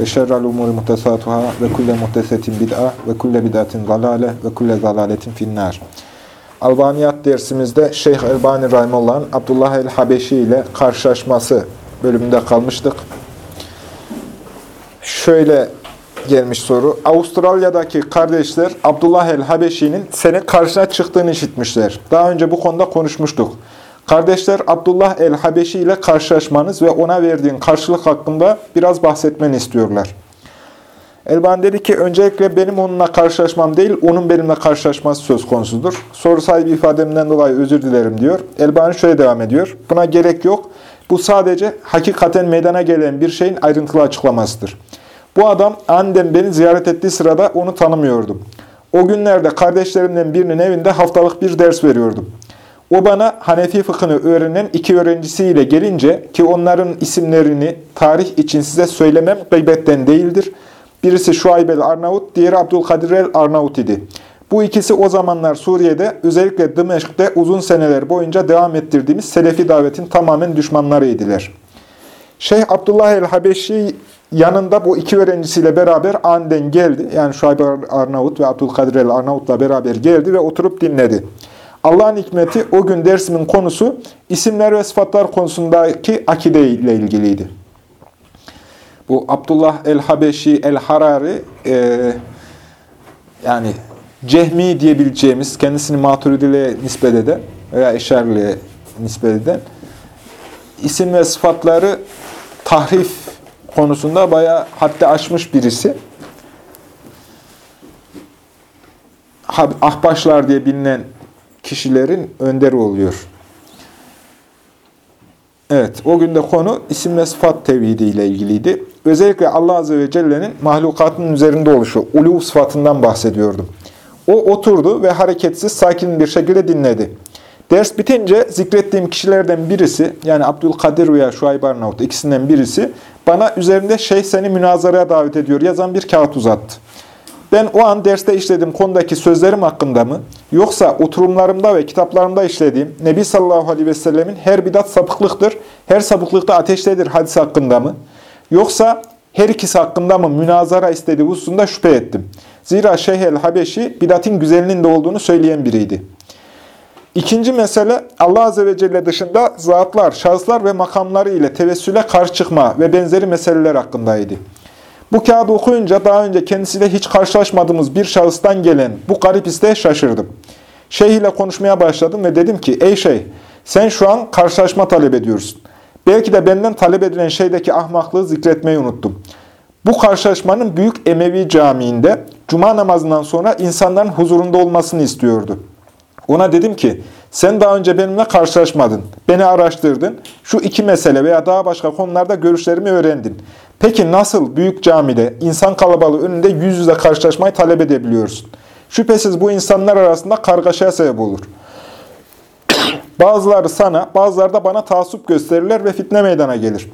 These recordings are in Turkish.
ve şerrel umuri muhtesatuhâ ve kulle muhtesetin bid'a ve kulle bid'atin zalâle ve kulle zalâletin finnâr. Albaniyat dersimizde Şeyh Elbani Rahimullah'ın Abdullah el-Habeşi ile karşılaşması bölümünde kalmıştık. Şöyle gelmiş soru. Avustralya'daki kardeşler Abdullah el-Habeşi'nin senin karşına çıktığını işitmişler. Daha önce bu konuda konuşmuştuk. Kardeşler Abdullah el-Habeşi ile karşılaşmanız ve ona verdiğin karşılık hakkında biraz bahsetmeni istiyorlar. Elban dedi ki, öncelikle benim onunla karşılaşmam değil, onun benimle karşılaşması söz konusudur. Soru sahibi ifademden dolayı özür dilerim diyor. Elbani şöyle devam ediyor. Buna gerek yok. Bu sadece hakikaten meydana gelen bir şeyin ayrıntılı açıklamasıdır. Bu adam annem beni ziyaret ettiği sırada onu tanımıyordum. O günlerde kardeşlerimden birinin evinde haftalık bir ders veriyordum. O bana Hanefi fıkhını öğrenen iki öğrencisiyle gelince ki onların isimlerini tarih için size söylemem gıybetten değildir. Birisi Şuayb el-Arnavut, diğeri Abdülkadir el-Arnavut idi. Bu ikisi o zamanlar Suriye'de, özellikle Dımeşk'te uzun seneler boyunca devam ettirdiğimiz Selefi davetin tamamen düşmanlarıydılar. Şeyh Abdullah el-Habeşi yanında bu iki öğrencisiyle beraber anden geldi. Yani Şuayb el-Arnavut ve Abdülkadir el-Arnavut'la beraber geldi ve oturup dinledi. Allah'ın hikmeti o gün dersimin konusu isimler ve sıfatlar konusundaki akide ile ilgiliydi. Bu Abdullah el-Habeşi el-Harari e, yani Cehmi diyebileceğimiz kendisini Maturidiliğe nispet eden veya Eşarli'ye nispet eden isim ve sıfatları tahrif konusunda bayağı haddi aşmış birisi. Ahbaşlar diye bilinen kişilerin önderi oluyor. Evet, o günde konu isim ve sıfat tevhidi ile ilgiliydi. Özellikle Allah Azze ve Celle'nin mahlukatının üzerinde oluşu, ulu sıfatından bahsediyordum. O oturdu ve hareketsiz, sakin bir şekilde dinledi. Ders bitince zikrettiğim kişilerden birisi, yani Abdülkadir veya Şuayb Arnavut ikisinden birisi, bana üzerinde şeyh seni münazaraya davet ediyor yazan bir kağıt uzattı. Ben o an derste işlediğim konudaki sözlerim hakkında mı, yoksa oturumlarımda ve kitaplarımda işlediğim Nebi sallallahu aleyhi ve sellemin her bidat sapıklıktır, her sapıklıkta ateştedir hadis hakkında mı, yoksa her ikisi hakkında mı münazara istediği hususunda şüphe ettim. Zira Şeyh el-Habeşi bidatin güzelinin de olduğunu söyleyen biriydi. İkinci mesele Allah Azze ve Celle dışında zatlar, şahıslar ve makamları ile tevessüle karşı çıkma ve benzeri meseleler hakkındaydı. Bu kağıdı okuyunca daha önce kendisiyle hiç karşılaşmadığımız bir şahıstan gelen bu garip isteğe şaşırdım. Şeyh ile konuşmaya başladım ve dedim ki, ey şeyh sen şu an karşılaşma talep ediyorsun. Belki de benden talep edilen şeydeki ahmaklığı zikretmeyi unuttum. Bu karşılaşmanın Büyük Emevi Camii'nde cuma namazından sonra insanların huzurunda olmasını istiyordu. Ona dedim ki, sen daha önce benimle karşılaşmadın, beni araştırdın, şu iki mesele veya daha başka konularda görüşlerimi öğrendin. Peki nasıl büyük camide, insan kalabalığı önünde yüz yüze karşılaşmayı talep edebiliyorsun? Şüphesiz bu insanlar arasında kargaşaya sebep olur. Bazıları sana, bazıları da bana taassup gösterirler ve fitne meydana gelir.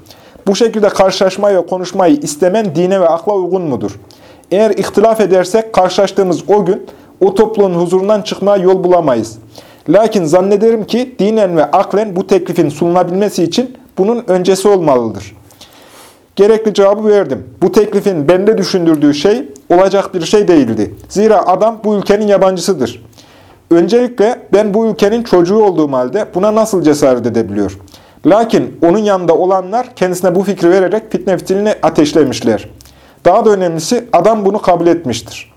Bu şekilde karşılaşmayı ve konuşmayı istemen dine ve akla uygun mudur? Eğer ihtilaf edersek karşılaştığımız o gün o topluluğun huzurundan çıkmaya yol bulamayız. Lakin zannederim ki dinen ve aklen bu teklifin sunulabilmesi için bunun öncesi olmalıdır. Gerekli cevabı verdim. Bu teklifin bende düşündürdüğü şey olacak bir şey değildi. Zira adam bu ülkenin yabancısıdır. Öncelikle ben bu ülkenin çocuğu olduğum halde buna nasıl cesaret edebiliyor? Lakin onun yanında olanlar kendisine bu fikri vererek fitne fitilini ateşlemişler. Daha da önemlisi adam bunu kabul etmiştir.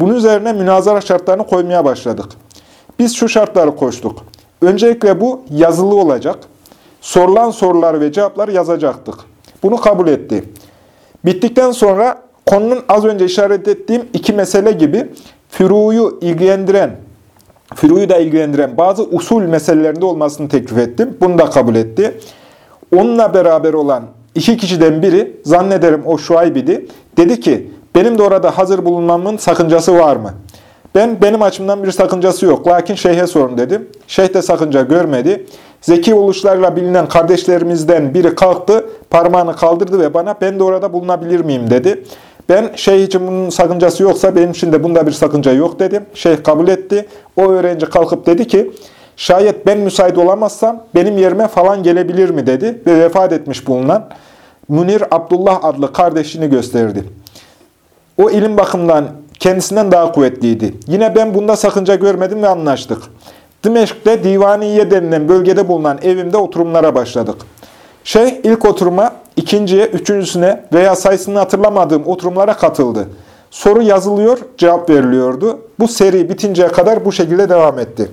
Bunun üzerine münazara şartlarını koymaya başladık. Biz şu şartları koştuk. Öncelikle bu yazılı olacak. Sorulan sorular ve cevapları yazacaktık. Bunu kabul etti. Bittikten sonra konunun az önce işaret ettiğim iki mesele gibi füruyu ilgilendiren, füruyu da ilgilendiren bazı usul meselelerinde olmasını teklif ettim. Bunu da kabul etti. Onunla beraber olan iki kişiden biri, zannederim o Şuayb idi, dedi ki, Benim de orada hazır bulunmamın sakıncası var mı? Ben benim açımdan bir sakıncası yok. Lakin şeyhe sorun dedim. Şeyh de sakınca görmedi. Zeki oluşlarıyla bilinen kardeşlerimizden biri kalktı, parmağını kaldırdı ve bana ben de orada bulunabilir miyim dedi. Ben şeyh için bunun sakıncası yoksa benim için de bunda bir sakınca yok dedim. Şeyh kabul etti. O öğrenci kalkıp dedi ki şayet ben müsait olamazsam benim yerime falan gelebilir mi dedi ve vefat etmiş bulunan Münir Abdullah adlı kardeşini gösterdi. O ilim bakımından kendisinden daha kuvvetliydi. Yine ben bunda sakınca görmedim ve anlaştık. Dimeşk'te Divaniye denilen bölgede bulunan evimde oturumlara başladık. Şeyh ilk oturuma, ikinciye, üçüncüsüne veya sayısını hatırlamadığım oturumlara katıldı. Soru yazılıyor, cevap veriliyordu. Bu seri bitinceye kadar bu şekilde devam etti.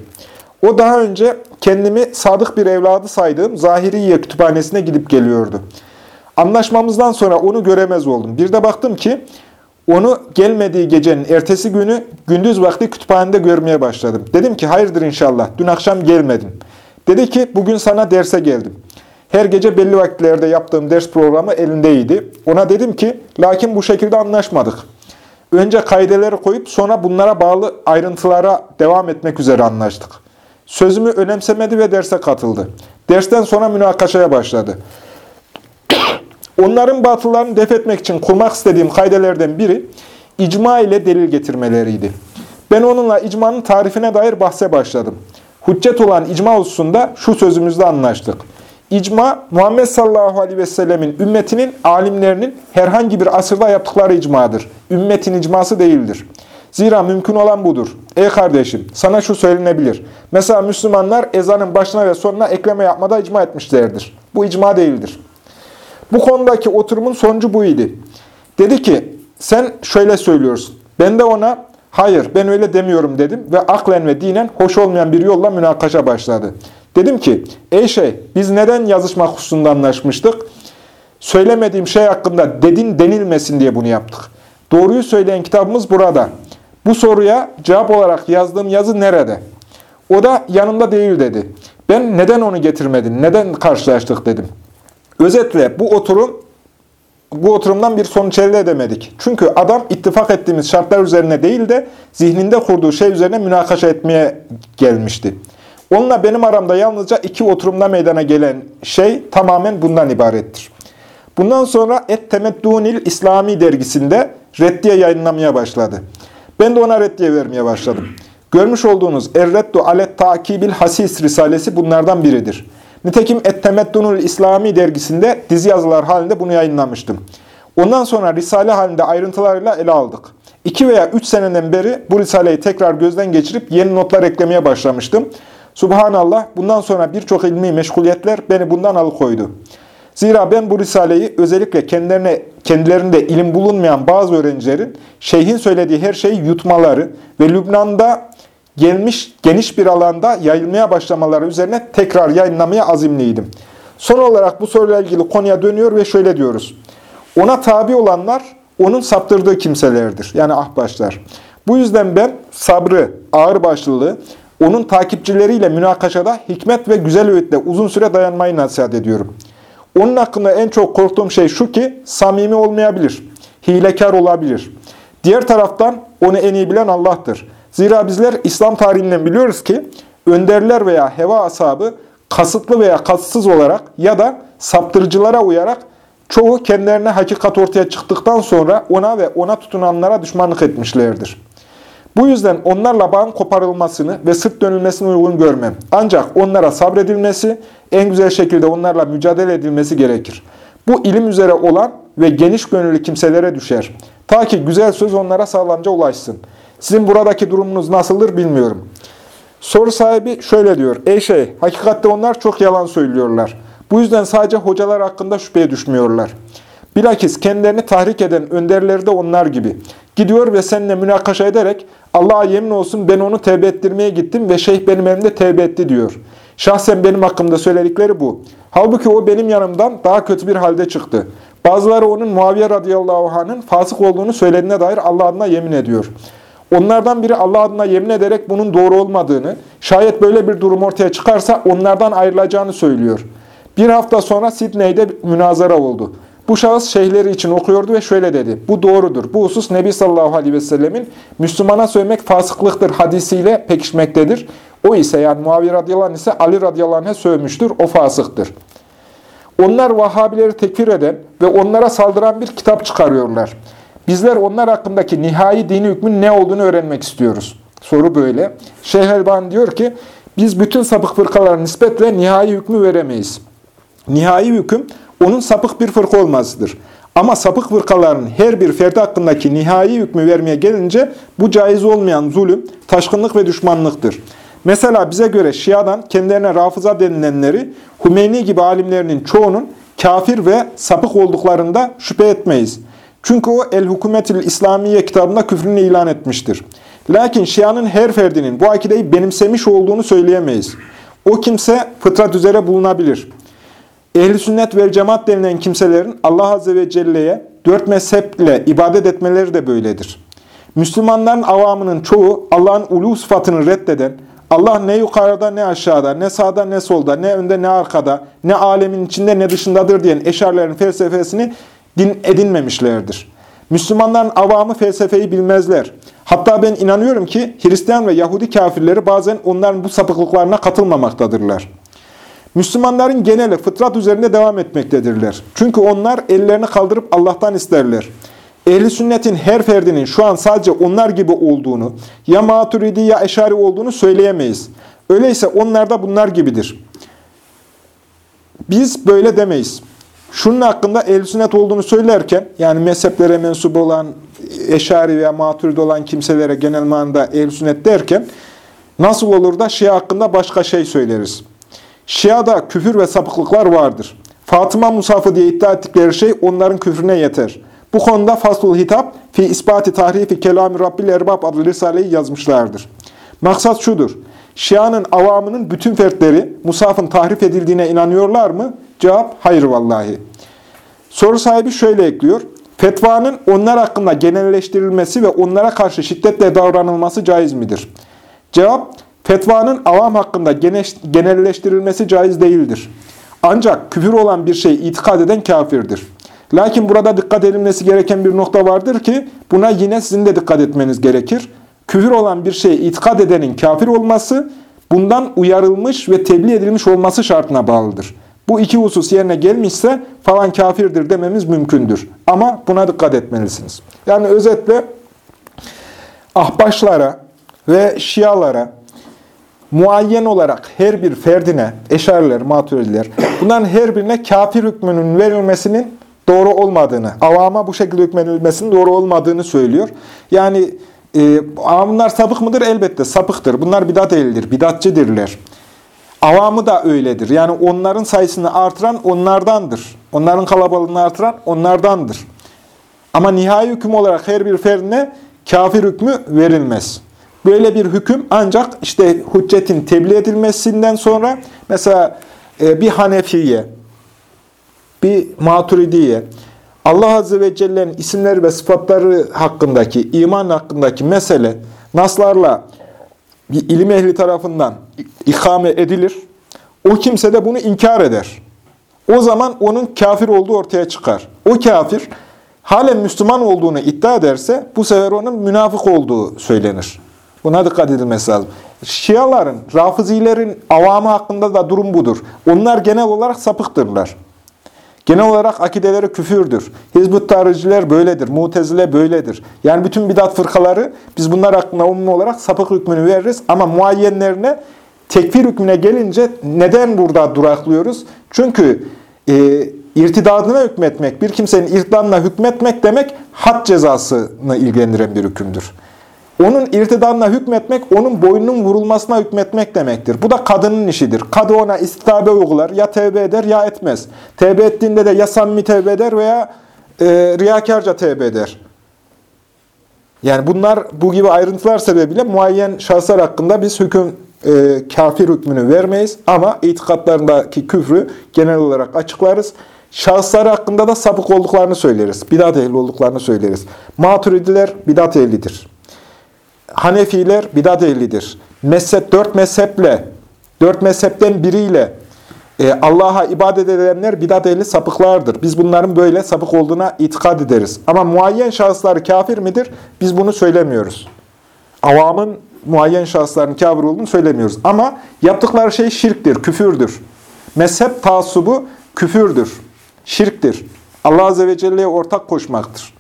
O daha önce kendimi sadık bir evladı saydığım Zahiriye kütüphanesine gidip geliyordu. Anlaşmamızdan sonra onu göremez oldum. Bir de baktım ki onu gelmediği gecenin ertesi günü gündüz vakti kütüphanede görmeye başladım. Dedim ki hayırdır inşallah dün akşam gelmedin. Dedi ki bugün sana derse geldim. Her gece belli vakitlerde yaptığım ders programı elindeydi. Ona dedim ki lakin bu şekilde anlaşmadık. Önce kaideleri koyup sonra bunlara bağlı ayrıntılara devam etmek üzere anlaştık. Sözümü önemsemedi ve derse katıldı. Dersten sonra münakaşaya başladı. Onların batıllarını def etmek için kurmak istediğim kaydelerden biri icma ile delil getirmeleriydi. Ben onunla icmanın tarifine dair bahse başladım. Hüccet olan icma hususunda şu sözümüzde anlaştık. İcma, Muhammed sallallahu aleyhi ve sellemin ümmetinin, alimlerinin herhangi bir asırda yaptıkları icmadır. Ümmetin icması değildir. Zira mümkün olan budur. Ey kardeşim, sana şu söylenebilir. Mesela Müslümanlar ezanın başına ve sonuna ekleme yapmada icma etmişlerdir. Bu icma değildir. Bu konudaki oturumun sonucu bu idi. Dedi ki, sen şöyle söylüyorsun. Ben de ona, hayır ben öyle demiyorum dedim ve aklen ve dinen hoş olmayan bir yolla münakaşa başladı. Dedim ki, ey şey biz neden yazışma hususunda anlaşmıştık? Söylemediğim şey hakkında dedin denilmesin diye bunu yaptık. Doğruyu söyleyen kitabımız burada. Bu soruya cevap olarak yazdığım yazı nerede? O da yanımda değil dedi. Ben neden onu getirmedin, neden karşılaştık dedim. Özetle bu oturum bu oturumdan bir sonuç elde edemedik. Çünkü adam ittifak ettiğimiz şartlar üzerine değil de zihninde kurduğu şey üzerine münakaşa etmeye gelmişti. Onunla benim aramda yalnızca iki oturumda meydana gelen şey tamamen bundan ibarettir. Bundan sonra Et Temeddunil İslami dergisinde reddiye yayınlamaya başladı. Ben de ona reddiye vermeye başladım. Görmüş olduğunuz Erreddu Alet Takibil Hasis Risalesi bunlardan biridir. Nitekim Et-Temeddunul İslami dergisinde dizi yazılar halinde bunu yayınlamıştım. Ondan sonra Risale halinde ayrıntılarıyla ele aldık. İki veya üç seneden beri bu Risale'yi tekrar gözden geçirip yeni notlar eklemeye başlamıştım. Subhanallah bundan sonra birçok ilmi meşguliyetler beni bundan alıkoydu. Zira ben bu Risale'yi özellikle kendilerine, kendilerinde ilim bulunmayan bazı öğrencilerin şeyhin söylediği her şeyi yutmaları ve Lübnan'da gelmiş geniş bir alanda yayılmaya başlamaları üzerine tekrar yayınlamaya azimliydim. Son olarak bu soruyla ilgili konuya dönüyor ve şöyle diyoruz. Ona tabi olanlar onun saptırdığı kimselerdir. Yani ahbaşlar. Bu yüzden ben sabrı, ağırbaşlılığı, onun takipçileriyle münakaşada hikmet ve güzel öğütle uzun süre dayanmayı nasihat ediyorum. Onun hakkında en çok korktuğum şey şu ki samimi olmayabilir, hilekar olabilir. Diğer taraftan onu en iyi bilen Allah'tır. Zira bizler İslam tarihinden biliyoruz ki önderler veya heva ashabı kasıtlı veya kasıtsız olarak ya da saptırıcılara uyarak çoğu kendilerine hakikat ortaya çıktıktan sonra ona ve ona tutunanlara düşmanlık etmişlerdir. Bu yüzden onlarla bağın koparılmasını ve sırt dönülmesini uygun görmem. Ancak onlara sabredilmesi, en güzel şekilde onlarla mücadele edilmesi gerekir. Bu ilim üzere olan ve geniş gönüllü kimselere düşer. Ta ki güzel söz onlara sağlamca ulaşsın. Sizin buradaki durumunuz nasıldır bilmiyorum. Soru sahibi şöyle diyor. Ey şey, hakikatte onlar çok yalan söylüyorlar. Bu yüzden sadece hocalar hakkında şüpheye düşmüyorlar. Bilakis kendilerini tahrik eden önderleri de onlar gibi. Gidiyor ve seninle münakaşa ederek Allah'a yemin olsun ben onu tevbe ettirmeye gittim ve şeyh benim elimde tevbe etti diyor. Şahsen benim hakkımda söyledikleri bu. Halbuki o benim yanımdan daha kötü bir halde çıktı. Bazıları onun Muaviye radıyallahu anh'ın fasık olduğunu söylediğine dair Allah adına yemin ediyor. Onlardan biri Allah adına yemin ederek bunun doğru olmadığını, şayet böyle bir durum ortaya çıkarsa onlardan ayrılacağını söylüyor. Bir hafta sonra Sidney'de münazara oldu. Bu şahıs şeyhleri için okuyordu ve şöyle dedi. Bu doğrudur. Bu husus Nebi sallallahu aleyhi ve sellemin Müslümana söylemek fasıklıktır hadisiyle pekişmektedir. O ise yani Muaviye radıyallahu anh ise Ali radıyallahu anh'e sövmüştür. O fasıktır. Onlar Vahabileri tekfir eden ve onlara saldıran bir kitap çıkarıyorlar. Bizler onlar hakkındaki nihai dini hükmün ne olduğunu öğrenmek istiyoruz. Soru böyle. Şeyh Elban diyor ki, biz bütün sapık fırkalara nispetle nihai hükmü veremeyiz. Nihai hüküm, onun sapık bir fırka olmasıdır. Ama sapık fırkaların her bir ferdi hakkındaki nihai hükmü vermeye gelince bu caiz olmayan zulüm, taşkınlık ve düşmanlıktır. Mesela bize göre Şia'dan kendilerine rafıza denilenleri Hümeyni gibi alimlerinin çoğunun kafir ve sapık olduklarında şüphe etmeyiz. Çünkü o El-Hükümetül İslamiye kitabında küfrünü ilan etmiştir. Lakin Şia'nın her ferdinin bu akideyi benimsemiş olduğunu söyleyemeyiz. O kimse fıtrat üzere bulunabilir. Ehli sünnet ve cemaat denilen kimselerin Allah Azze ve Celle'ye dört mezheple ibadet etmeleri de böyledir. Müslümanların avamının çoğu Allah'ın ulu sıfatını reddeden, Allah ne yukarıda ne aşağıda, ne sağda ne solda, ne önde ne arkada, ne alemin içinde ne dışındadır diyen eşarlerin felsefesini din edinmemişlerdir. Müslümanların avamı felsefeyi bilmezler. Hatta ben inanıyorum ki Hristiyan ve Yahudi kafirleri bazen onların bu sapıklıklarına katılmamaktadırlar. Müslümanların geneli fıtrat üzerinde devam etmektedirler. Çünkü onlar ellerini kaldırıp Allah'tan isterler. Ehli sünnetin her ferdinin şu an sadece onlar gibi olduğunu, ya maturidi ya eşari olduğunu söyleyemeyiz. Öyleyse onlar da bunlar gibidir. Biz böyle demeyiz. Şunun hakkında ehl sünnet olduğunu söylerken, yani mezheplere mensup olan, eşari veya maturidi olan kimselere genel manada ehl sünnet derken, nasıl olur da Şia hakkında başka şey söyleriz. Şia'da küfür ve sapıklıklar vardır. Fatıma Musafı diye iddia ettikleri şey onların küfrüne yeter. Bu konuda Faslul Hitap fi ispati tahrifi kelami Rabbil Erbab adlı risaleyi yazmışlardır. Maksat şudur. Şia'nın avamının bütün fertleri Musaf'ın tahrif edildiğine inanıyorlar mı? Cevap hayır vallahi. Soru sahibi şöyle ekliyor. Fetvanın onlar hakkında genelleştirilmesi ve onlara karşı şiddetle davranılması caiz midir? Cevap, fetvanın avam hakkında genelleştirilmesi caiz değildir. Ancak küfür olan bir şey itikad eden kafirdir. Lakin burada dikkat edilmesi gereken bir nokta vardır ki buna yine sizin de dikkat etmeniz gerekir. Küfür olan bir şeye itikad edenin kafir olması bundan uyarılmış ve tebliğ edilmiş olması şartına bağlıdır. Bu iki husus yerine gelmişse falan kafirdir dememiz mümkündür. Ama buna dikkat etmelisiniz. Yani özetle ahbaşlara ve şialara muayyen olarak her bir ferdine, eşariler, maturidiler, bunların her birine kafir hükmünün verilmesinin doğru olmadığını, avama bu şekilde hükmedilmesinin doğru olmadığını söylüyor. Yani e, avamlar sapık mıdır? Elbette sapıktır. Bunlar bidat değildir, bidatçidirler. Avamı da öyledir. Yani onların sayısını artıran onlardandır. Onların kalabalığını artıran onlardandır. Ama nihai hüküm olarak her bir ferdine kafir hükmü verilmez. Böyle bir hüküm ancak işte hüccetin tebliğ edilmesinden sonra mesela e, bir Hanefiye, bir Maturidiye, Allah Azze ve Celle'nin isimleri ve sıfatları hakkındaki, iman hakkındaki mesele naslarla bir ilim ehli tarafından ikame edilir. O kimse de bunu inkar eder. O zaman onun kafir olduğu ortaya çıkar. O kafir halen Müslüman olduğunu iddia ederse bu sefer onun münafık olduğu söylenir. Buna dikkat edilmesi lazım. Şiaların, Rafizilerin avamı hakkında da durum budur. Onlar genel olarak sapıktırlar. Genel olarak akideleri küfürdür. Hizbut tarihçiler böyledir. Mutezile böyledir. Yani bütün bidat fırkaları biz bunlar hakkında umum olarak sapık hükmünü veririz. Ama muayyenlerine tekfir hükmüne gelince neden burada duraklıyoruz? Çünkü e, irtidadına hükmetmek, bir kimsenin irtidanına hükmetmek demek had cezasını ilgilendiren bir hükümdür. Onun irtidanına hükmetmek, onun boynunun vurulmasına hükmetmek demektir. Bu da kadının işidir. Kadı ona istitabe uygular, ya tevbe eder ya etmez. Tevbe ettiğinde de ya samimi tevbe eder veya e, riyakarca tevbe eder. Yani bunlar bu gibi ayrıntılar sebebiyle muayyen şahıslar hakkında biz hüküm, e, kafir hükmünü vermeyiz. Ama itikatlarındaki küfrü genel olarak açıklarız. Şahıslar hakkında da sapık olduklarını söyleriz. Bidat ehli olduklarını söyleriz. Maturidiler bidat ehlidir. Hanefiler bidat ehlidir. Mezhep, dört mezheple, dört mezhepten biriyle e, Allah'a ibadet edenler bidat ehli sapıklardır. Biz bunların böyle sapık olduğuna itikad ederiz. Ama muayyen şahıslar kafir midir? Biz bunu söylemiyoruz. Avamın muayyen şahısların kafir olduğunu söylemiyoruz. Ama yaptıkları şey şirktir, küfürdür. Mezhep taassubu küfürdür, şirktir. Allah Azze ve Celle'ye ortak koşmaktır.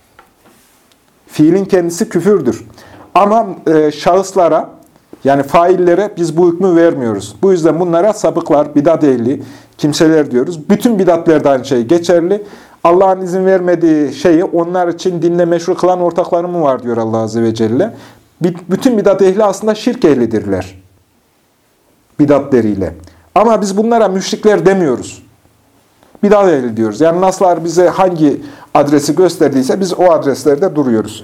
Fiilin kendisi küfürdür. Ama e, şahıslara, yani faillere biz bu hükmü vermiyoruz. Bu yüzden bunlara sapıklar, bidat ehli, kimseler diyoruz. Bütün bidatlerde aynı şey geçerli. Allah'ın izin vermediği şeyi onlar için dinle meşru kılan ortakları mı var diyor Allah Azze ve Celle. Bütün bidat ehli aslında şirk ehlidirler. Bidatleriyle. Ama biz bunlara müşrikler demiyoruz. Bidat ehli diyoruz. Yani naslar bize hangi adresi gösterdiyse biz o adreslerde duruyoruz.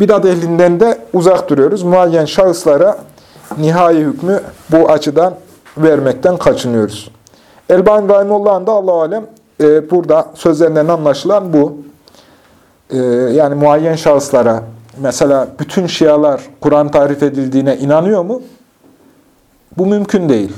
Bidat ehlinden de uzak duruyoruz. Muayyen şahıslara nihai hükmü bu açıdan vermekten kaçınıyoruz. Elbani Rahimullah'ın da Allah alem e, burada sözlerinden anlaşılan bu. E, yani muayyen şahıslara mesela bütün şialar Kur'an tarif edildiğine inanıyor mu? Bu mümkün değil.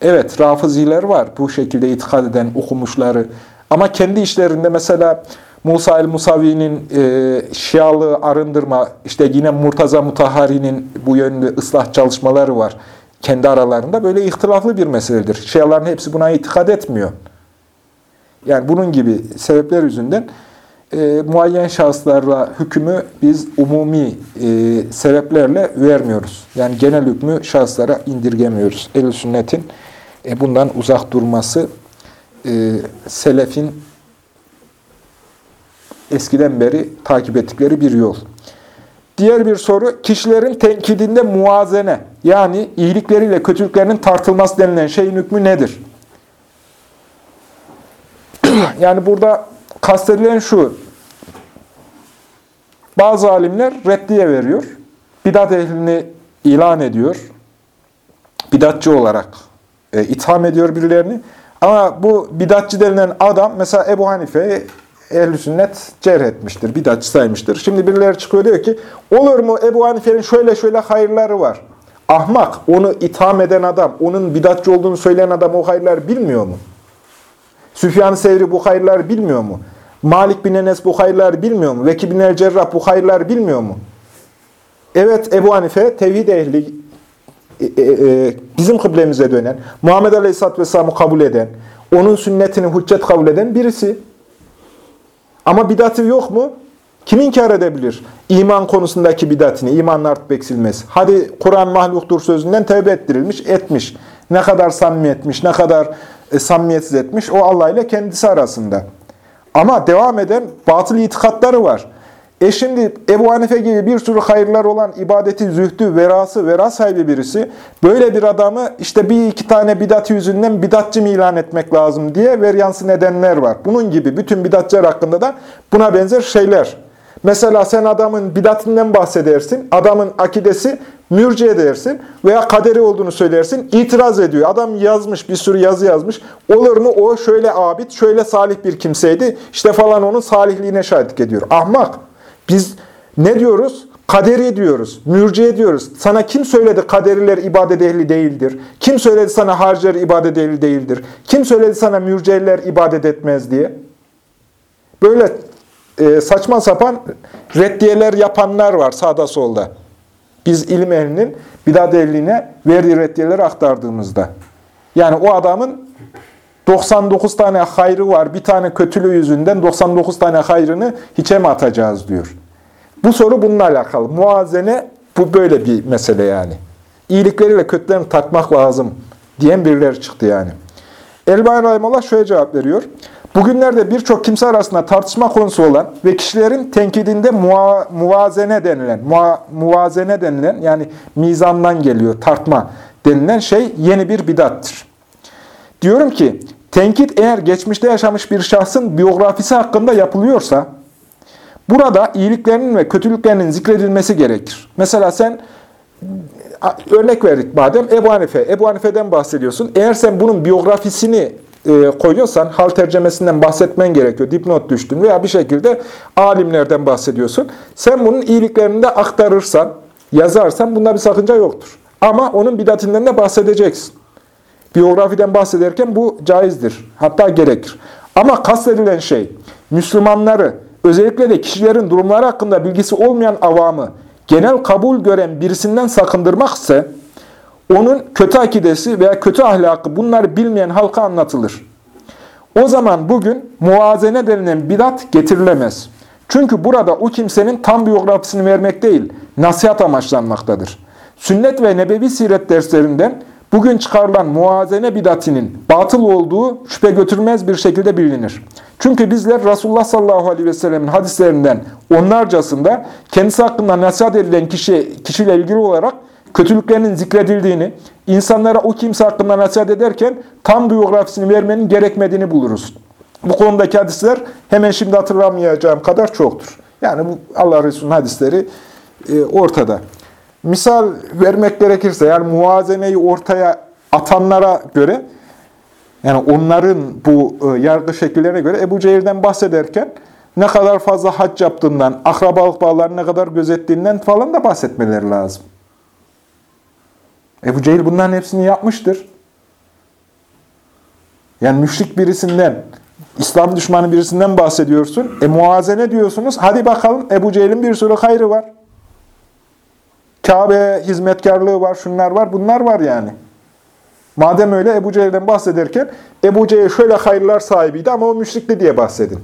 Evet, rafıziler var bu şekilde itikad eden okumuşları. Ama kendi işlerinde mesela Musa el-Musavi'nin e, şialığı arındırma, işte yine Murtaza Mutahari'nin bu yönde ıslah çalışmaları var. Kendi aralarında böyle ihtilaflı bir meseledir. Şiaların hepsi buna itikad etmiyor. Yani bunun gibi sebepler yüzünden e, muayyen şahıslarla hükmü biz umumi e, sebeplerle vermiyoruz. Yani genel hükmü şahıslara indirgemiyoruz. El sünnetin e, bundan uzak durması e, selefin eskiden beri takip ettikleri bir yol. Diğer bir soru, kişilerin tenkidinde muazene, yani iyilikleriyle kötülüklerinin tartılması denilen şeyin hükmü nedir? yani burada kastedilen şu, bazı alimler reddiye veriyor, bidat ehlini ilan ediyor, bidatçı olarak e, itham ediyor birilerini. Ama bu bidatçı denilen adam, mesela Ebu Hanife ehl sünnet cerh etmiştir, bidatçı saymıştır. Şimdi birileri çıkıyor diyor ki, olur mu Ebu Hanife'nin şöyle şöyle hayırları var. Ahmak, onu itham eden adam, onun bidatçı olduğunu söyleyen adam o hayırları bilmiyor mu? Süfyan-ı Sevri bu hayırları bilmiyor mu? Malik bin Enes bu hayırları bilmiyor mu? Veki bin el Cerrah bu hayırları bilmiyor mu? Evet Ebu Hanife tevhid ehli, e, e, e, bizim kıblemize dönen, Muhammed Aleyhisselatü Vesselam'ı kabul eden, onun sünnetini hüccet kabul eden birisi. Ama bidatı yok mu? Kim inkar edebilir? İman konusundaki bidatini, imanın artıp eksilmez. Hadi Kur'an mahluktur sözünden tevbe ettirilmiş, etmiş. Ne kadar samimi etmiş, ne kadar e, samimiyetsiz etmiş, o Allah ile kendisi arasında. Ama devam eden batıl itikatları var. E şimdi Ebu Hanife gibi bir sürü hayırlar olan ibadeti, zühdü, verası, vera sahibi birisi böyle bir adamı işte bir iki tane bidat yüzünden bidatçı mı ilan etmek lazım diye veryansı nedenler var. Bunun gibi bütün bidatçılar hakkında da buna benzer şeyler. Mesela sen adamın bidatinden bahsedersin, adamın akidesi mürciye dersin veya kaderi olduğunu söylersin, itiraz ediyor. Adam yazmış, bir sürü yazı yazmış. Olur mu o şöyle abid, şöyle salih bir kimseydi, işte falan onun salihliğine şahitlik ediyor. Ahmak. Biz ne diyoruz? Kaderi diyoruz, mürciye diyoruz. Sana kim söyledi kaderiler ibadet ehli değildir? Kim söyledi sana harciler ibadet ehli değildir? Kim söyledi sana mürciyeler ibadet etmez diye? Böyle e, saçma sapan reddiyeler yapanlar var sağda solda. Biz ilim ehlinin bidat ehline verdiği reddiyeleri aktardığımızda. Yani o adamın 99 tane hayrı var, bir tane kötülüğü yüzünden 99 tane hayrını hiçe mi atacağız diyor. Bu soru bununla alakalı. Muazene bu böyle bir mesele yani. İyilikleriyle kötülerini takmak lazım diyen birileri çıktı yani. Elbani Rahimullah şöyle cevap veriyor. Bugünlerde birçok kimse arasında tartışma konusu olan ve kişilerin tenkidinde muva, muvazene denilen, muva, muvazene denilen yani mizandan geliyor, tartma denilen şey yeni bir bidattır. Diyorum ki, tenkit eğer geçmişte yaşamış bir şahsın biyografisi hakkında yapılıyorsa, burada iyiliklerinin ve kötülüklerinin zikredilmesi gerekir. Mesela sen, örnek verdik madem, Ebu Hanife, Ebu Hanife'den bahsediyorsun. Eğer sen bunun biyografisini e, koyuyorsan, hal tercemesinden bahsetmen gerekiyor. Dipnot düştün veya bir şekilde alimlerden bahsediyorsun. Sen bunun iyiliklerini de aktarırsan, yazarsan bunda bir sakınca yoktur. Ama onun bidatinden de bahsedeceksin. Biyografiden bahsederken bu caizdir. Hatta gerekir. Ama kastedilen şey, Müslümanları, özellikle de kişilerin durumları hakkında bilgisi olmayan avamı, genel kabul gören birisinden sakındırmak ise, onun kötü akidesi veya kötü ahlakı bunları bilmeyen halka anlatılır. O zaman bugün muazene denilen bidat getirilemez. Çünkü burada o kimsenin tam biyografisini vermek değil, nasihat amaçlanmaktadır. Sünnet ve nebevi siret derslerinden bugün çıkarılan muazene bidatinin batıl olduğu şüphe götürmez bir şekilde bilinir. Çünkü bizler Resulullah sallallahu aleyhi ve sellemin hadislerinden onlarcasında kendisi hakkında nasihat edilen kişi, kişiyle ilgili olarak kötülüklerinin zikredildiğini, insanlara o kimse hakkında nasihat ederken tam biyografisini vermenin gerekmediğini buluruz. Bu konudaki hadisler hemen şimdi hatırlamayacağım kadar çoktur. Yani bu Allah Resulü'nün hadisleri e, ortada. Misal vermek gerekirse yani muazeneyi ortaya atanlara göre yani onların bu e, yargı şekillerine göre Ebu Cehil'den bahsederken ne kadar fazla hac yaptığından, akrabalık bağlarını ne kadar gözettiğinden falan da bahsetmeleri lazım. Ebu Cehil bunların hepsini yapmıştır. Yani müşrik birisinden, İslam düşmanı birisinden bahsediyorsun. E muazene diyorsunuz. Hadi bakalım Ebu Cehil'in bir sürü hayrı var. Kabe hizmetkarlığı var, şunlar var, bunlar var yani. Madem öyle Ebu Cehil'den bahsederken Ebu Cehil şöyle hayırlar sahibiydi ama o müşrikti diye bahsedin.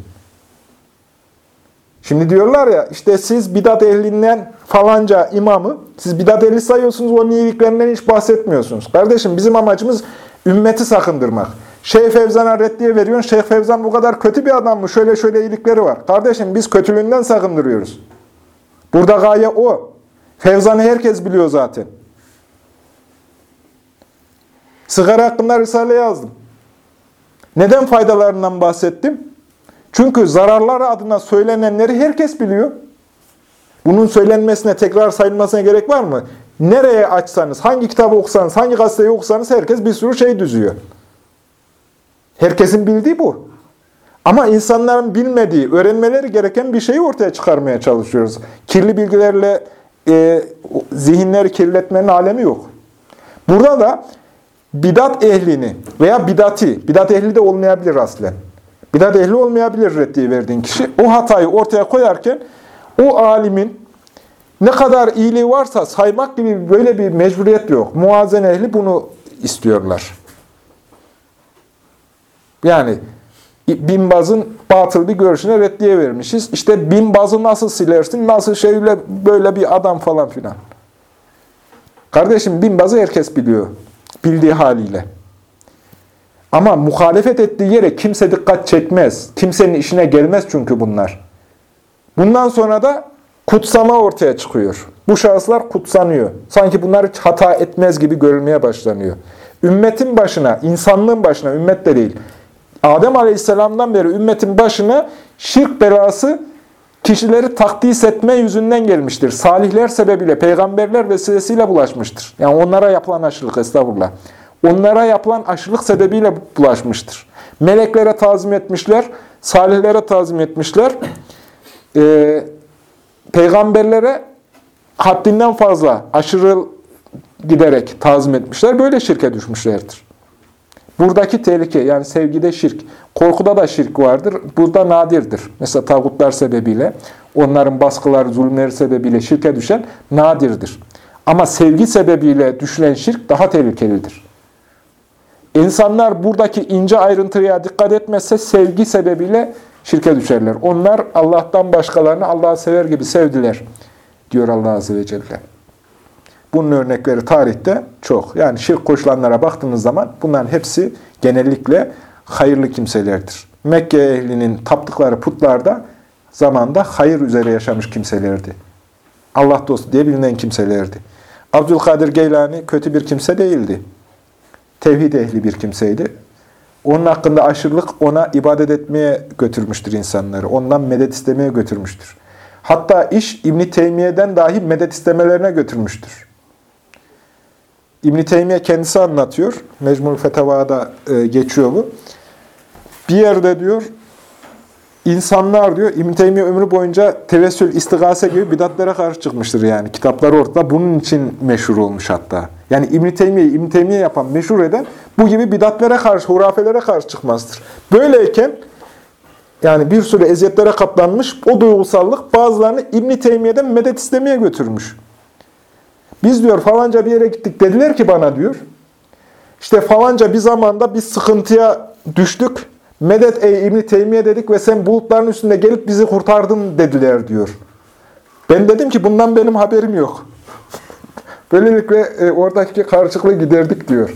Şimdi diyorlar ya işte siz bidat ehlinden falanca imamı, siz bidat ehli sayıyorsunuz, o iyiliklerinden hiç bahsetmiyorsunuz. Kardeşim bizim amacımız ümmeti sakındırmak. Şeyh Fevzan'a reddiye veriyorsun, Şeyh Fevzan bu kadar kötü bir adam mı? Şöyle şöyle iyilikleri var. Kardeşim biz kötülüğünden sakındırıyoruz. Burada gaye o. Fevzan'ı herkes biliyor zaten. Sigara hakkında Risale yazdım. Neden faydalarından bahsettim? Çünkü zararları adına söylenenleri herkes biliyor. Bunun söylenmesine, tekrar sayılmasına gerek var mı? Nereye açsanız, hangi kitabı okusanız, hangi gazeteyi okusanız herkes bir sürü şey düzüyor. Herkesin bildiği bu. Ama insanların bilmediği, öğrenmeleri gereken bir şeyi ortaya çıkarmaya çalışıyoruz. Kirli bilgilerle e, zihinleri kirletmenin alemi yok. Burada da bidat ehlini veya bidati, bidat ehli de olmayabilir aslen. Bidat ehli olmayabilir reddiye verdiğin kişi. O hatayı ortaya koyarken o alimin ne kadar iyiliği varsa saymak gibi böyle bir mecburiyet yok. Muazen ehli bunu istiyorlar. Yani Binbaz'ın batıl bir görüşüne reddiye vermişiz. İşte Binbaz'ı nasıl silersin, nasıl şeyle böyle bir adam falan filan. Kardeşim Binbaz'ı herkes biliyor. Bildiği haliyle. Ama muhalefet ettiği yere kimse dikkat çekmez. Kimsenin işine gelmez çünkü bunlar. Bundan sonra da kutsama ortaya çıkıyor. Bu şahıslar kutsanıyor. Sanki bunlar hiç hata etmez gibi görülmeye başlanıyor. Ümmetin başına, insanlığın başına, ümmet de değil, Adem Aleyhisselam'dan beri ümmetin başına şirk belası kişileri takdis etme yüzünden gelmiştir. Salihler sebebiyle, peygamberler vesilesiyle bulaşmıştır. Yani onlara yapılan aşırılık, estağfurullah. Onlara yapılan aşırılık sebebiyle bulaşmıştır. Meleklere tazim etmişler, salihlere tazim etmişler. Ee, peygamberlere haddinden fazla aşırı giderek tazim etmişler. Böyle şirke düşmüşlerdir. Buradaki tehlike yani sevgide şirk, korkuda da şirk vardır. Burada nadirdir. Mesela tağutlar sebebiyle, onların baskıları, zulümleri sebebiyle şirke düşen nadirdir. Ama sevgi sebebiyle düşülen şirk daha tehlikelidir. İnsanlar buradaki ince ayrıntıya dikkat etmezse sevgi sebebiyle şirke düşerler. Onlar Allah'tan başkalarını Allah'ı sever gibi sevdiler diyor Allah Azze ve Celle. Bunun örnekleri tarihte çok. Yani şirk koşulanlara baktığınız zaman bunların hepsi genellikle hayırlı kimselerdir. Mekke ehlinin taptıkları putlarda zamanda hayır üzere yaşamış kimselerdi. Allah dostu diye bilinen kimselerdi. Abdülkadir Geylani kötü bir kimse değildi. Tevhid ehli bir kimseydi. Onun hakkında aşırılık ona ibadet etmeye götürmüştür insanları. Ondan medet istemeye götürmüştür. Hatta iş İbn Teymiye'den dahi medet istemelerine götürmüştür. İbn-i Teymiye kendisi anlatıyor. Mecmul Fetava'da e, geçiyor bu. Bir yerde diyor, insanlar diyor, İbn-i Teymiye ömrü boyunca tevessül, istigase gibi bidatlere karşı çıkmıştır yani. Kitapları ortada bunun için meşhur olmuş hatta. Yani İbn-i Teymiye'yi İbn Teymiye yapan, meşhur eden bu gibi bidatlere karşı, hurafelere karşı çıkmazdır. Böyleyken yani bir sürü eziyetlere katlanmış o duygusallık bazılarını İbn Teymiye'den medet istemeye götürmüş. Biz diyor falanca bir yere gittik dediler ki bana diyor. İşte falanca bir zamanda bir sıkıntıya düştük. Medet ey İbn Teymiye dedik ve sen bulutların üstünde gelip bizi kurtardın dediler diyor. Ben dedim ki bundan benim haberim yok. Böylelikle e, oradaki karışıklığı giderdik diyor.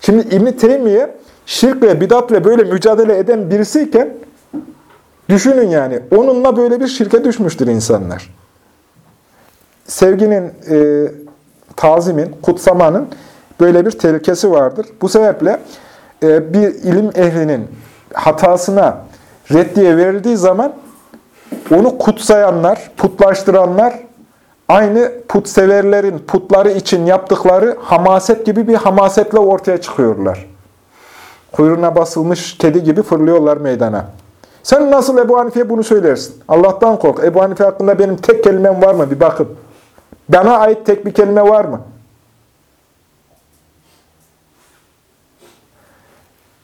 Şimdi İbn Teymiye şirk ve bidatle böyle mücadele eden birisiyken düşünün yani onunla böyle bir şirke düşmüştür insanlar. Sevginin, e, tazimin, kutsamanın böyle bir tehlikesi vardır. Bu sebeple e, bir ilim ehlinin hatasına reddiye verildiği zaman onu kutsayanlar, putlaştıranlar aynı putseverlerin putları için yaptıkları hamaset gibi bir hamasetle ortaya çıkıyorlar. Kuyruğuna basılmış kedi gibi fırlıyorlar meydana. Sen nasıl Ebu Hanife'ye bunu söylersin? Allah'tan kork. Ebu Hanife hakkında benim tek kelimem var mı? Bir bakın. Bana ait tek bir kelime var mı?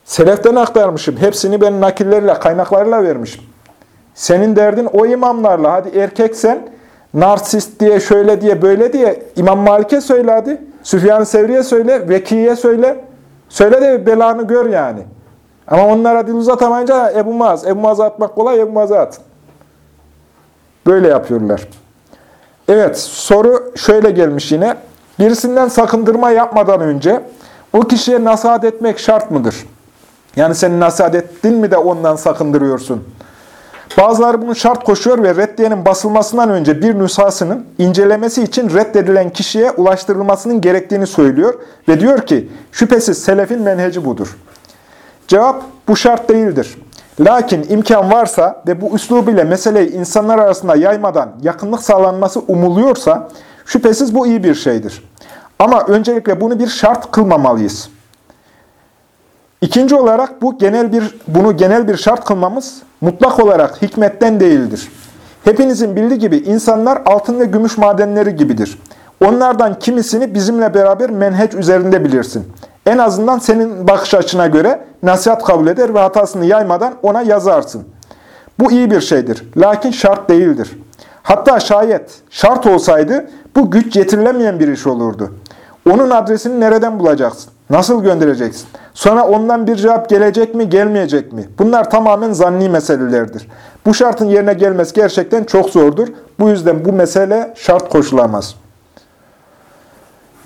Seleften aktarmışım. Hepsini ben nakillerle, kaynaklarla vermişim. Senin derdin o imamlarla. Hadi erkeksen narsist diye, şöyle diye, böyle diye İmam Malik'e söyle hadi. Süfyan-ı Sevri'ye söyle, Veki'ye söyle. Söyle de belanı gör yani. Ama onlara dil uzatamayınca Ebu Maz. Ebu Maz'ı atmak kolay, Ebu Maz'ı at. Böyle yapıyorlar. Evet, soru şöyle gelmiş yine. Birisinden sakındırma yapmadan önce o kişiye nasihat etmek şart mıdır? Yani sen nasihat ettin mi de ondan sakındırıyorsun? Bazıları bunu şart koşuyor ve reddiyenin basılmasından önce bir nüshasının incelemesi için reddedilen kişiye ulaştırılmasının gerektiğini söylüyor ve diyor ki şüphesiz selefin menheci budur. Cevap bu şart değildir. Lakin imkan varsa ve bu üslub ile meseleyi insanlar arasında yaymadan yakınlık sağlanması umuluyorsa şüphesiz bu iyi bir şeydir. Ama öncelikle bunu bir şart kılmamalıyız. İkinci olarak bu genel bir bunu genel bir şart kılmamız mutlak olarak hikmetten değildir. Hepinizin bildiği gibi insanlar altın ve gümüş madenleri gibidir. Onlardan kimisini bizimle beraber menheç üzerinde bilirsin. En azından senin bakış açına göre nasihat kabul eder ve hatasını yaymadan ona yazarsın. Bu iyi bir şeydir. Lakin şart değildir. Hatta şayet şart olsaydı bu güç yetirilemeyen bir iş olurdu. Onun adresini nereden bulacaksın? Nasıl göndereceksin? Sonra ondan bir cevap gelecek mi, gelmeyecek mi? Bunlar tamamen zanni meselelerdir. Bu şartın yerine gelmesi gerçekten çok zordur. Bu yüzden bu mesele şart koşulamaz.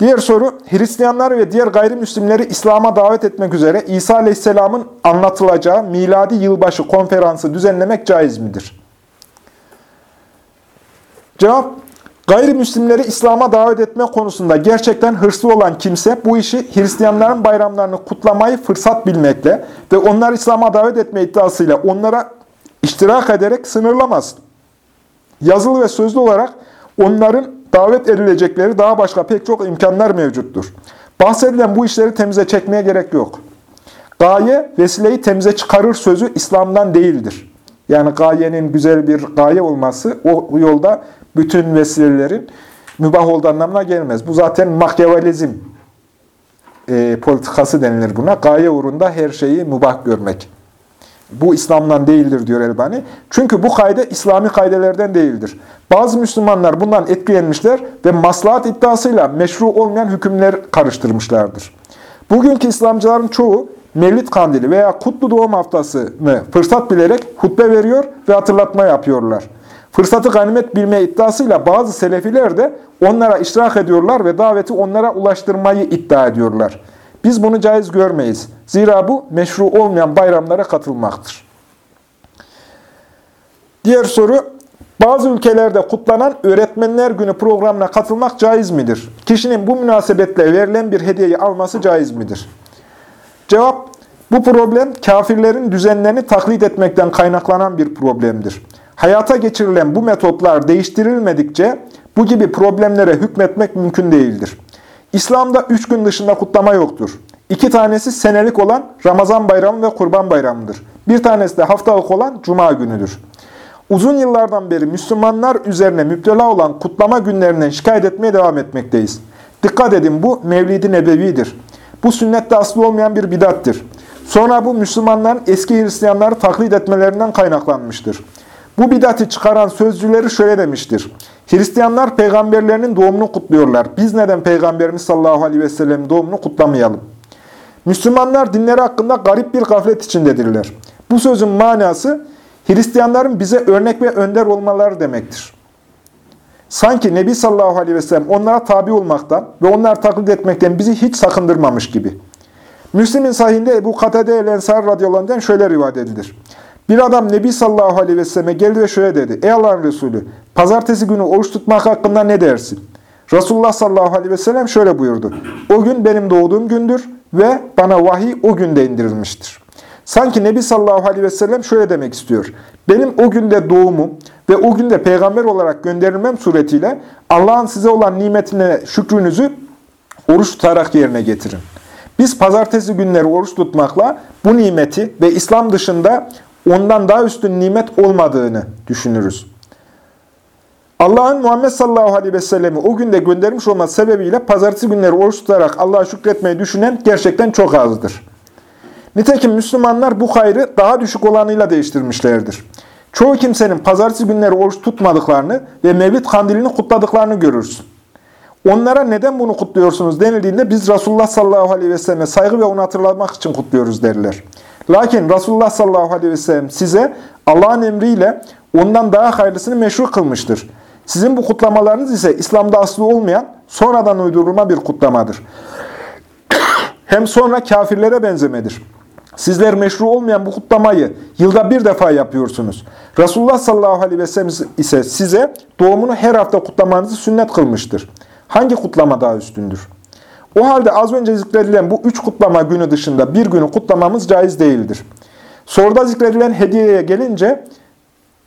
Diğer soru, Hristiyanlar ve diğer gayrimüslimleri İslam'a davet etmek üzere İsa Aleyhisselam'ın anlatılacağı miladi yılbaşı konferansı düzenlemek caiz midir? Cevap, gayrimüslimleri İslam'a davet etme konusunda gerçekten hırslı olan kimse bu işi Hristiyanların bayramlarını kutlamayı fırsat bilmekle ve onları İslam'a davet etme iddiasıyla onlara iştirak ederek sınırlamaz. Yazılı ve sözlü olarak onların davet edilecekleri daha başka pek çok imkanlar mevcuttur. Bahsedilen bu işleri temize çekmeye gerek yok. Gaye, vesileyi temize çıkarır sözü İslam'dan değildir. Yani gayenin güzel bir gaye olması o yolda bütün vesilelerin mübah olduğu anlamına gelmez. Bu zaten makyavelizm e, politikası denilir buna. Gaye uğrunda her şeyi mübah görmek. Bu İslam'dan değildir diyor Elbani. Çünkü bu kayde İslami kaydelerden değildir. Bazı Müslümanlar bundan etkilenmişler ve maslahat iddiasıyla meşru olmayan hükümler karıştırmışlardır. Bugünkü İslamcıların çoğu Mevlid kandili veya kutlu doğum haftasını fırsat bilerek hutbe veriyor ve hatırlatma yapıyorlar. Fırsatı ganimet bilme iddiasıyla bazı selefiler de onlara iştirak ediyorlar ve daveti onlara ulaştırmayı iddia ediyorlar. Biz bunu caiz görmeyiz. Zira bu meşru olmayan bayramlara katılmaktır. Diğer soru, bazı ülkelerde kutlanan Öğretmenler Günü programına katılmak caiz midir? Kişinin bu münasebetle verilen bir hediyeyi alması caiz midir? Cevap, bu problem kafirlerin düzenlerini taklit etmekten kaynaklanan bir problemdir. Hayata geçirilen bu metotlar değiştirilmedikçe bu gibi problemlere hükmetmek mümkün değildir. İslam'da üç gün dışında kutlama yoktur. İki tanesi senelik olan Ramazan bayramı ve Kurban bayramıdır. Bir tanesi de haftalık olan Cuma günüdür. Uzun yıllardan beri Müslümanlar üzerine müptela olan kutlama günlerinden şikayet etmeye devam etmekteyiz. Dikkat edin bu Mevlid-i Nebevi'dir. Bu sünnette aslı olmayan bir bidattir. Sonra bu Müslümanların eski Hristiyanları taklit etmelerinden kaynaklanmıştır. Bu bidati çıkaran sözcüleri şöyle demiştir. Hristiyanlar peygamberlerinin doğumunu kutluyorlar. Biz neden peygamberimiz sallallahu aleyhi ve sellem doğumunu kutlamayalım? Müslümanlar dinleri hakkında garip bir gaflet içindedirler. Bu sözün manası Hristiyanların bize örnek ve önder olmaları demektir. Sanki Nebi sallallahu aleyhi ve sellem onlara tabi olmaktan ve onları taklit etmekten bizi hiç sakındırmamış gibi. Müslim'in sahihinde Ebu Katade el-Ensar radıyallahu şöyle rivayet edilir. Bir adam Nebi sallallahu aleyhi ve selleme geldi ve şöyle dedi. Ey Allah'ın Resulü, pazartesi günü oruç tutmak hakkında ne dersin? Resulullah sallallahu aleyhi ve sellem şöyle buyurdu. O gün benim doğduğum gündür ve bana vahiy o günde indirilmiştir. Sanki Nebi sallallahu aleyhi ve sellem şöyle demek istiyor. Benim o günde doğumum ve o günde peygamber olarak gönderilmem suretiyle Allah'ın size olan nimetine şükrünüzü oruç tutarak yerine getirin. Biz pazartesi günleri oruç tutmakla bu nimeti ve İslam dışında ondan daha üstün nimet olmadığını düşünürüz. Allah'ın Muhammed sallallahu aleyhi ve sellemi o günde göndermiş olması sebebiyle pazartesi günleri oruç tutarak Allah'a şükretmeyi düşünen gerçekten çok azdır. Nitekim Müslümanlar bu hayrı daha düşük olanıyla değiştirmişlerdir. Çoğu kimsenin pazartesi günleri oruç tutmadıklarını ve Mevlid kandilini kutladıklarını görürsün. Onlara neden bunu kutluyorsunuz denildiğinde biz Resulullah sallallahu aleyhi ve selleme saygı ve onu hatırlamak için kutluyoruz derler. Lakin Resulullah sallallahu aleyhi ve sellem size Allah'ın emriyle ondan daha hayırlısını meşru kılmıştır. Sizin bu kutlamalarınız ise İslam'da aslı olmayan, sonradan uydurulma bir kutlamadır. Hem sonra kafirlere benzemedir. Sizler meşru olmayan bu kutlamayı yılda bir defa yapıyorsunuz. Resulullah sallallahu aleyhi ve sellem ise size doğumunu her hafta kutlamanızı sünnet kılmıştır. Hangi kutlama daha üstündür? O halde az önce zikredilen bu üç kutlama günü dışında bir günü kutlamamız caiz değildir. Soruda zikredilen hediyeye gelince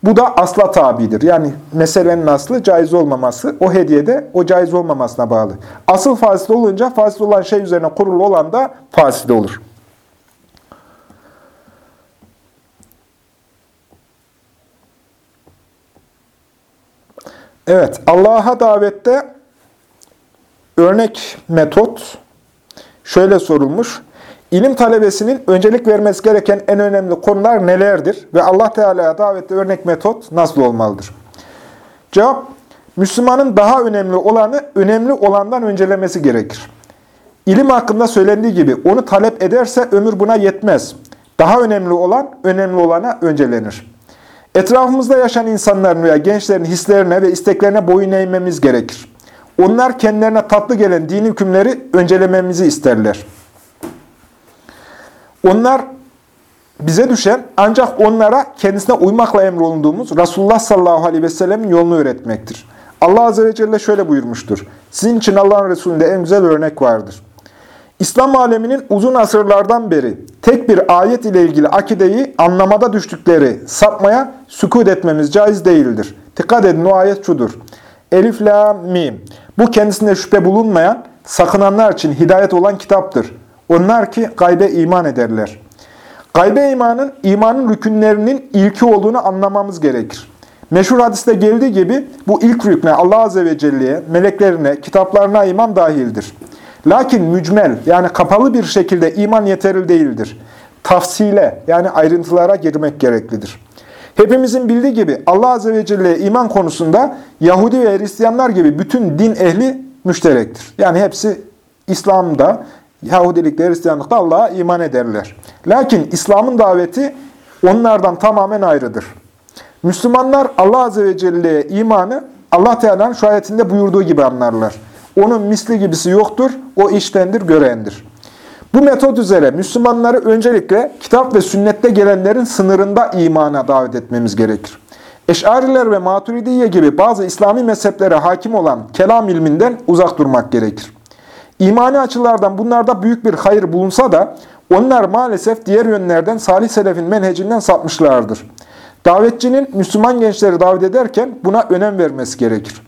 bu da asla tabidir. Yani meselenin aslı caiz olmaması, o hediyede o caiz olmamasına bağlı. Asıl fasit olunca fasit olan şey üzerine kurulu olan da fasit olur. Evet, Allah'a davette örnek metot şöyle sorulmuş. İlim talebesinin öncelik vermesi gereken en önemli konular nelerdir? Ve Allah Teala'ya davette örnek metot nasıl olmalıdır? Cevap, Müslümanın daha önemli olanı önemli olandan öncelemesi gerekir. İlim hakkında söylendiği gibi onu talep ederse ömür buna yetmez. Daha önemli olan önemli olana öncelenir. Etrafımızda yaşayan insanların veya gençlerin hislerine ve isteklerine boyun eğmemiz gerekir. Onlar kendilerine tatlı gelen dini hükümleri öncelememizi isterler. Onlar bize düşen ancak onlara kendisine uymakla emrolunduğumuz Resulullah sallallahu aleyhi ve sellemin yolunu öğretmektir. Allah azze ve celle şöyle buyurmuştur. Sizin için Allah'ın Resulü'nde en güzel örnek vardır. İslam aleminin uzun asırlardan beri tek bir ayet ile ilgili akideyi anlamada düştükleri sapmaya sükut etmemiz caiz değildir. Dikkat edin o ayet şudur. Elif, la, mim. Bu kendisinde şüphe bulunmayan, sakınanlar için hidayet olan kitaptır. Onlar ki gaybe iman ederler. Gaybe imanın, imanın rükünlerinin ilki olduğunu anlamamız gerekir. Meşhur hadiste geldiği gibi bu ilk rükne Allah Azze ve Celle'ye, meleklerine, kitaplarına iman dahildir. Lakin mücmel yani kapalı bir şekilde iman yeterli değildir. Tafsile yani ayrıntılara girmek gereklidir. Hepimizin bildiği gibi Allah Azze ve Celle'ye iman konusunda Yahudi ve Hristiyanlar gibi bütün din ehli müşterektir. Yani hepsi İslam'da, Yahudilikte, Hristiyanlıkta Allah'a iman ederler. Lakin İslam'ın daveti onlardan tamamen ayrıdır. Müslümanlar Allah Azze ve Celle'ye imanı Allah Teala'nın şu ayetinde buyurduğu gibi anlarlar. Onun misli gibisi yoktur, o iştendir, görendir. Bu metot üzere Müslümanları öncelikle kitap ve sünnette gelenlerin sınırında imana davet etmemiz gerekir. Eşariler ve Maturidiye gibi bazı İslami mezheplere hakim olan kelam ilminden uzak durmak gerekir. İmani açılardan bunlarda büyük bir hayır bulunsa da onlar maalesef diğer yönlerden salih selefin menhecinden sapmışlardır. Davetçinin Müslüman gençleri davet ederken buna önem vermesi gerekir.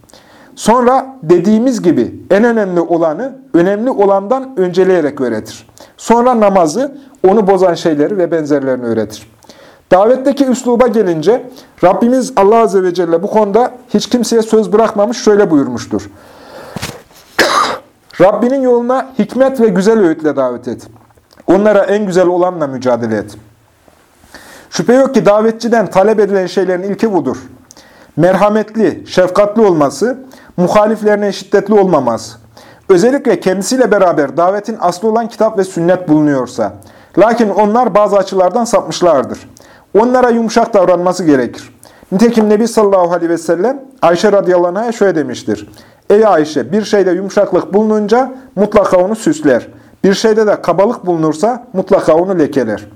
Sonra dediğimiz gibi en önemli olanı önemli olandan önceleyerek öğretir. Sonra namazı, onu bozan şeyleri ve benzerlerini öğretir. Davetteki üsluba gelince Rabbimiz Allah Azze ve Celle bu konuda hiç kimseye söz bırakmamış şöyle buyurmuştur. Rabbinin yoluna hikmet ve güzel öğütle davet et. Onlara en güzel olanla mücadele et. Şüphe yok ki davetçiden talep edilen şeylerin ilki budur. Merhametli, şefkatli olması, muhaliflerine şiddetli olmaması. Özellikle kendisiyle beraber davetin aslı olan kitap ve sünnet bulunuyorsa. Lakin onlar bazı açılardan sapmışlardır. Onlara yumuşak davranması gerekir. Nitekim Nebi sallallahu aleyhi ve sellem Ayşe radıyallahu anh'a şöyle demiştir. Ey Ayşe bir şeyde yumuşaklık bulununca mutlaka onu süsler. Bir şeyde de kabalık bulunursa mutlaka onu lekeler.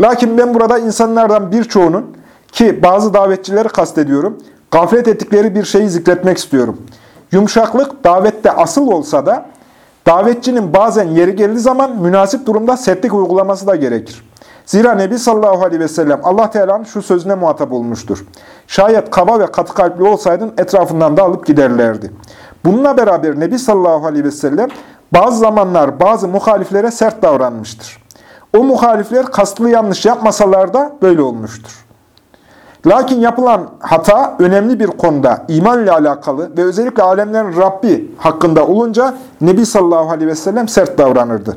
Lakin ben burada insanlardan birçoğunun ki bazı davetçileri kastediyorum, gaflet ettikleri bir şeyi zikretmek istiyorum. Yumuşaklık davette asıl olsa da davetçinin bazen yeri geldiği zaman münasip durumda sertlik uygulaması da gerekir. Zira Nebi sallallahu aleyhi ve sellem Allah Teala'nın şu sözüne muhatap olmuştur. Şayet kaba ve katı kalpli olsaydın etrafından da alıp giderlerdi. Bununla beraber Nebi sallallahu aleyhi ve sellem bazı zamanlar bazı muhaliflere sert davranmıştır. O muhalifler kastlı yanlış yapmasalar da böyle olmuştur. Lakin yapılan hata önemli bir konuda iman ile alakalı ve özellikle alemlerin Rabbi hakkında olunca Nebi sallallahu aleyhi ve sellem sert davranırdı.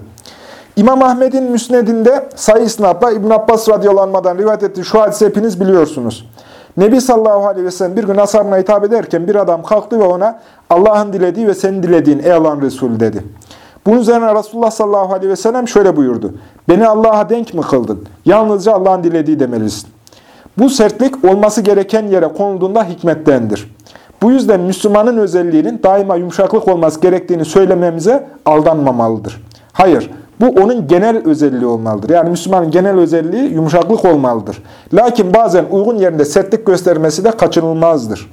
İmam Ahmet'in müsnedinde sayı isnatla İbn Abbas radyalanmadan rivayet ettiği şu hadise hepiniz biliyorsunuz. Nebi sallallahu aleyhi ve sellem bir gün ashabına hitap ederken bir adam kalktı ve ona Allah'ın dilediği ve senin dilediğin ey Allah'ın Resulü dedi. Bunun üzerine Resulullah sallallahu aleyhi ve sellem şöyle buyurdu. Beni Allah'a denk mi kıldın? Yalnızca Allah'ın dilediği demelisin. Bu sertlik olması gereken yere konulduğunda hikmettendir. Bu yüzden Müslümanın özelliğinin daima yumuşaklık olması gerektiğini söylememize aldanmamalıdır. Hayır, bu onun genel özelliği olmalıdır. Yani Müslümanın genel özelliği yumuşaklık olmalıdır. Lakin bazen uygun yerinde sertlik göstermesi de kaçınılmazdır.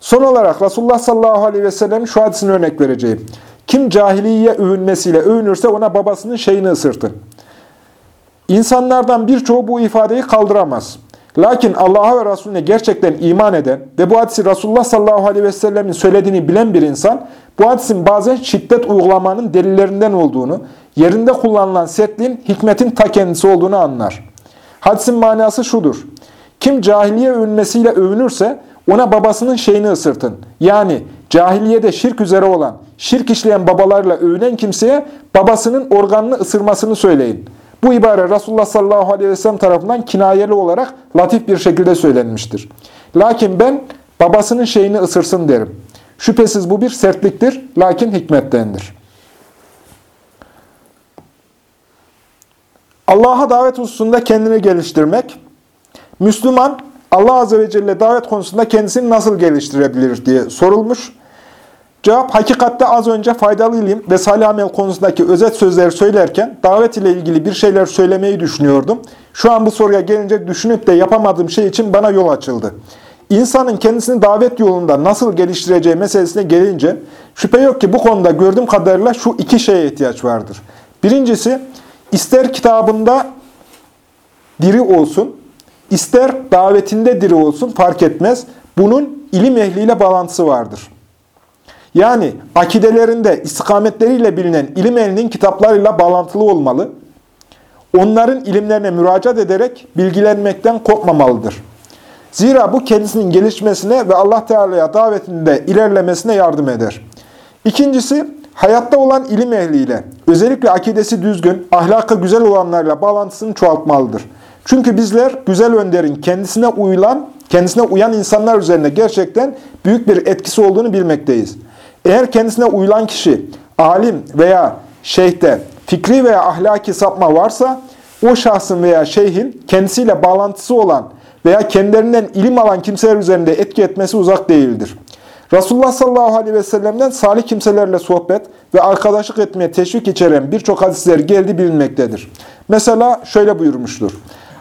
Son olarak Resulullah sallallahu aleyhi ve sellem şu hadisini örnek vereceğim. Kim cahiliye övünmesiyle övünürse ona babasının şeyini ısırtın. İnsanlardan birçoğu bu ifadeyi kaldıramaz. Lakin Allah'a ve Resulüne gerçekten iman eden ve bu hadisi Resulullah sallallahu aleyhi ve sellemin söylediğini bilen bir insan, bu hadisin bazen şiddet uygulamanın delillerinden olduğunu, yerinde kullanılan sertliğin hikmetin ta kendisi olduğunu anlar. Hadisin manası şudur. Kim cahiliye övünmesiyle övünürse ona babasının şeyini ısırtın. Yani cahiliyede şirk üzere olan, şirk işleyen babalarla övünen kimseye babasının organını ısırmasını söyleyin. Bu ibare Resulullah sallallahu aleyhi ve sellem tarafından kinayeli olarak latif bir şekilde söylenmiştir. Lakin ben babasının şeyini ısırsın derim. Şüphesiz bu bir sertliktir, lakin hikmettendir. Allah'a davet hususunda kendini geliştirmek, Müslüman Allah Azze ve Celle davet konusunda kendisini nasıl geliştirebilir diye sorulmuş. Cevap, hakikatte az önce faydalı ilim ve salih amel konusundaki özet sözleri söylerken davet ile ilgili bir şeyler söylemeyi düşünüyordum. Şu an bu soruya gelince düşünüp de yapamadığım şey için bana yol açıldı. İnsanın kendisini davet yolunda nasıl geliştireceği meselesine gelince şüphe yok ki bu konuda gördüğüm kadarıyla şu iki şeye ihtiyaç vardır. Birincisi, ister kitabında diri olsun, ister davetinde diri olsun fark etmez. Bunun ilim ehliyle bağlantısı vardır. Yani akidelerinde istikametleriyle bilinen ilim ehlinin kitaplarıyla bağlantılı olmalı. Onların ilimlerine müracaat ederek bilgilenmekten kopmamalıdır. Zira bu kendisinin gelişmesine ve Allah Teala'ya davetinde ilerlemesine yardım eder. İkincisi, hayatta olan ilim ehliyle, özellikle akidesi düzgün, ahlakı güzel olanlarla bağlantısını çoğaltmalıdır. Çünkü bizler güzel önderin kendisine uyulan, kendisine uyan insanlar üzerine gerçekten büyük bir etkisi olduğunu bilmekteyiz. Eğer kendisine uyulan kişi alim veya şeyhte fikri veya ahlaki sapma varsa o şahsın veya şeyhin kendisiyle bağlantısı olan veya kendilerinden ilim alan kimseler üzerinde etki etmesi uzak değildir. Resulullah sallallahu aleyhi ve sellem'den salih kimselerle sohbet ve arkadaşlık etmeye teşvik içeren birçok hadisler geldi bilinmektedir. Mesela şöyle buyurmuştur.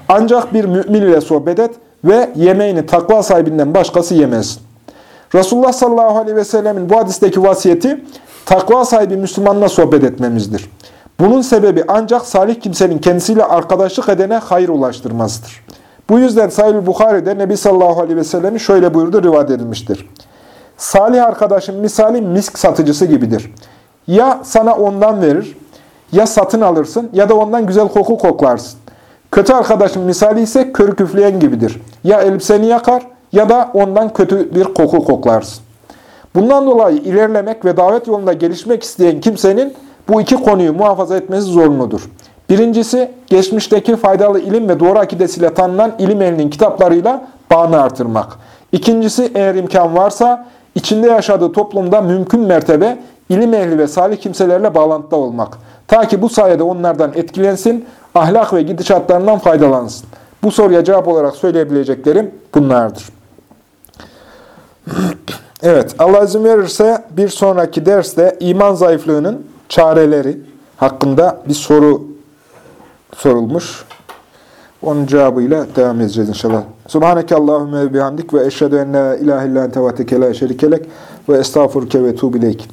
Ancak bir mümin ile sohbet et ve yemeğini takva sahibinden başkası yemez. Resulullah sallallahu aleyhi ve sellemin bu hadisteki vasiyeti takva sahibi Müslümanla sohbet etmemizdir. Bunun sebebi ancak salih kimsenin kendisiyle arkadaşlık edene hayır ulaştırmasıdır. Bu yüzden Sahih Bukhari'de Nebi sallallahu aleyhi ve sellemin şöyle buyurdu rivayet edilmiştir. Salih arkadaşın misali misk satıcısı gibidir. Ya sana ondan verir, ya satın alırsın ya da ondan güzel koku koklarsın. Kötü arkadaşın misali ise körü küfleyen gibidir. Ya elbiseni yakar ya da ondan kötü bir koku koklarsın. Bundan dolayı ilerlemek ve davet yolunda gelişmek isteyen kimsenin bu iki konuyu muhafaza etmesi zorunludur. Birincisi, geçmişteki faydalı ilim ve doğru akidesiyle tanınan ilim ehlinin kitaplarıyla bağını artırmak. İkincisi, eğer imkan varsa, içinde yaşadığı toplumda mümkün mertebe ilim ehli ve salih kimselerle bağlantıda olmak. Ta ki bu sayede onlardan etkilensin, ahlak ve gidişatlarından faydalansın. Bu soruya cevap olarak söyleyebileceklerim bunlardır. Evet, Allah izin verirse bir sonraki derste iman zayıflığının çareleri hakkında bir soru sorulmuş. Onun cevabıyla devam edeceğiz inşallah. Subhaneke Allahümme bihamdik ve eşhedü en la ilahe illa ente ve tekele şerikelek ve estağfurke ve tuğbileyk.